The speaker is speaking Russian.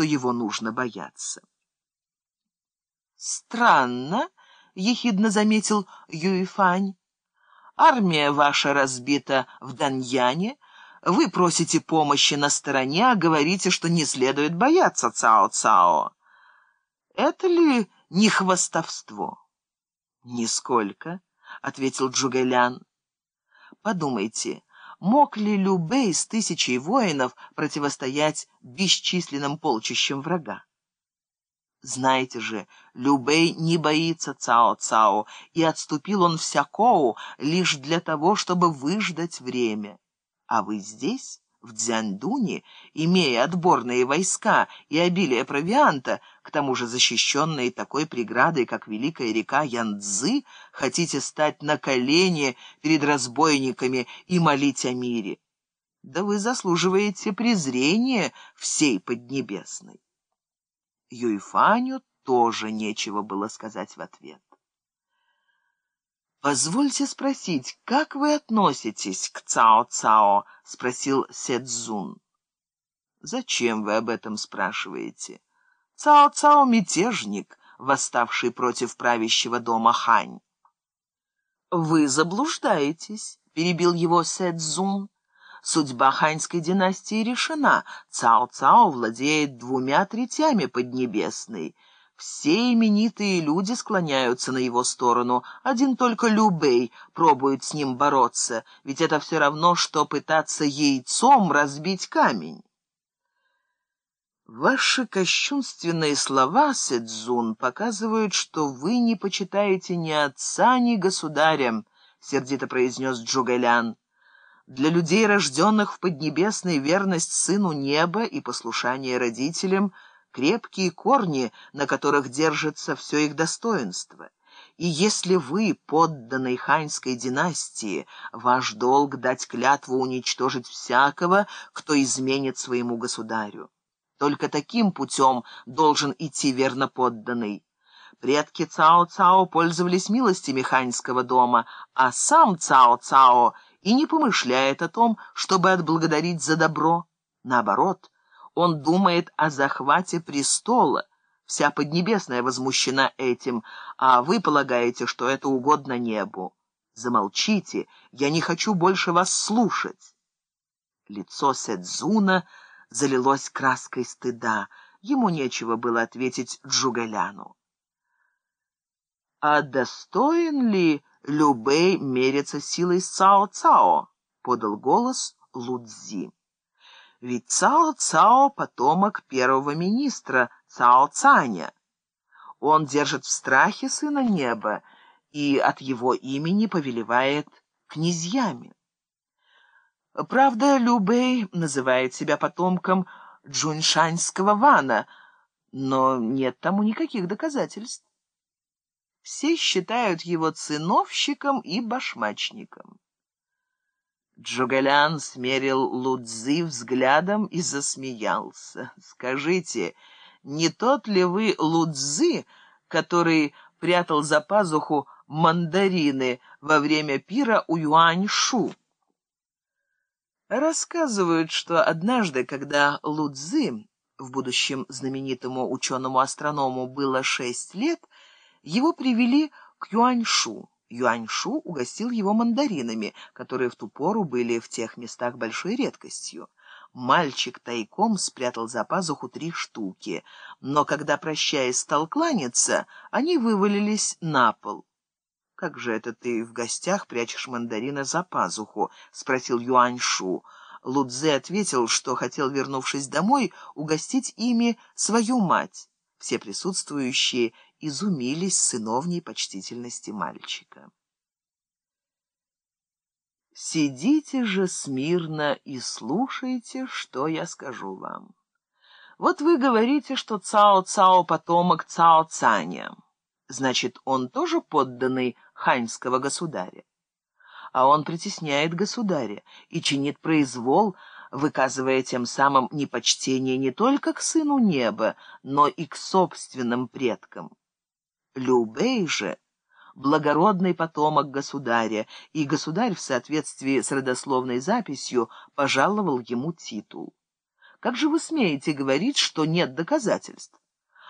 что его нужно бояться. «Странно», — ехидно заметил Юйфань. «Армия ваша разбита в Даньяне, вы просите помощи на стороне, а говорите, что не следует бояться Цао-Цао. Это ли не хвастовство?» «Нисколько», — ответил Джугэлян. «Подумайте, мог ли Любэй с тысячей воинов противостоять бесчисленным полчищам врага? Знаете же, Любэй не боится Цао-Цао, и отступил он в лишь для того, чтобы выждать время. А вы здесь, в Дзяндуне, имея отборные войска и обилие провианта, к тому же защищенные такой преградой, как великая река Янцзы, хотите стать на колени перед разбойниками и молить о мире? Да вы заслуживаете презрения всей Поднебесной. Юйфаню тоже нечего было сказать в ответ. «Позвольте спросить, как вы относитесь к Цао-Цао?» — спросил Седзун. «Зачем вы об этом спрашиваете? Цао-Цао — мятежник, восставший против правящего дома Хань». «Вы заблуждаетесь», — перебил его Седзун. Судьба ханьской династии решена. Цао-Цао владеет двумя третями Поднебесной. Все именитые люди склоняются на его сторону. Один только Любей пробует с ним бороться, ведь это все равно, что пытаться яйцом разбить камень. Ваши кощунственные слова, Сэдзун, показывают, что вы не почитаете ни отца, ни государя, — сердито произнес Джугэлян. Для людей, рожденных в Поднебесной, верность сыну неба и послушание родителям — крепкие корни, на которых держится все их достоинство. И если вы, подданный ханьской династии, ваш долг дать клятву уничтожить всякого, кто изменит своему государю. Только таким путем должен идти верно подданный. Предки Цао-Цао пользовались милостями ханьского дома, а сам Цао-Цао — и не помышляет о том, чтобы отблагодарить за добро. Наоборот, он думает о захвате престола. Вся Поднебесная возмущена этим, а вы полагаете, что это угодно небу. Замолчите, я не хочу больше вас слушать. Лицо Седзуна залилось краской стыда. Ему нечего было ответить Джугаляну. «А достоин ли Любэй мерится силой Цао-Цао», — подал голос Лудзи. «Ведь Цао-Цао — потомок первого министра Цао-Цаня. Он держит в страхе сына неба и от его имени повелевает князьями. Правда, Любэй называет себя потомком джуньшаньского вана, но нет тому никаких доказательств. Все считают его циновщиком и башмачником. Джугалян смерил Лудзи взглядом и засмеялся. «Скажите, не тот ли вы Лудзи, который прятал за пазуху мандарины во время пира у Юаньшу?» Рассказывают, что однажды, когда Лудзи, в будущем знаменитому ученому-астроному, было шесть лет, его привели к Юаньшу. Юаньшу угостил его мандаринами, которые в ту пору были в тех местах большой редкостью. Мальчик тайком спрятал за пазуху три штуки, но когда, прощаясь, стал кланяться, они вывалились на пол. «Как же это ты в гостях прячешь мандарины за пазуху?» — спросил Юаньшу. Лудзе ответил, что хотел, вернувшись домой, угостить ими свою мать. Все присутствующие изумились сыновней почтительности мальчика. Сидите же смирно и слушайте, что я скажу вам. Вот вы говорите, что Цао-Цао — потомок Цао-Цаня. Значит, он тоже подданный ханьского государя. А он притесняет государя и чинит произвол, выказывая тем самым непочтение не только к сыну неба, но и к собственным предкам. Любей же — благородный потомок государя, и государь в соответствии с родословной записью пожаловал ему титул. Как же вы смеете говорить, что нет доказательств?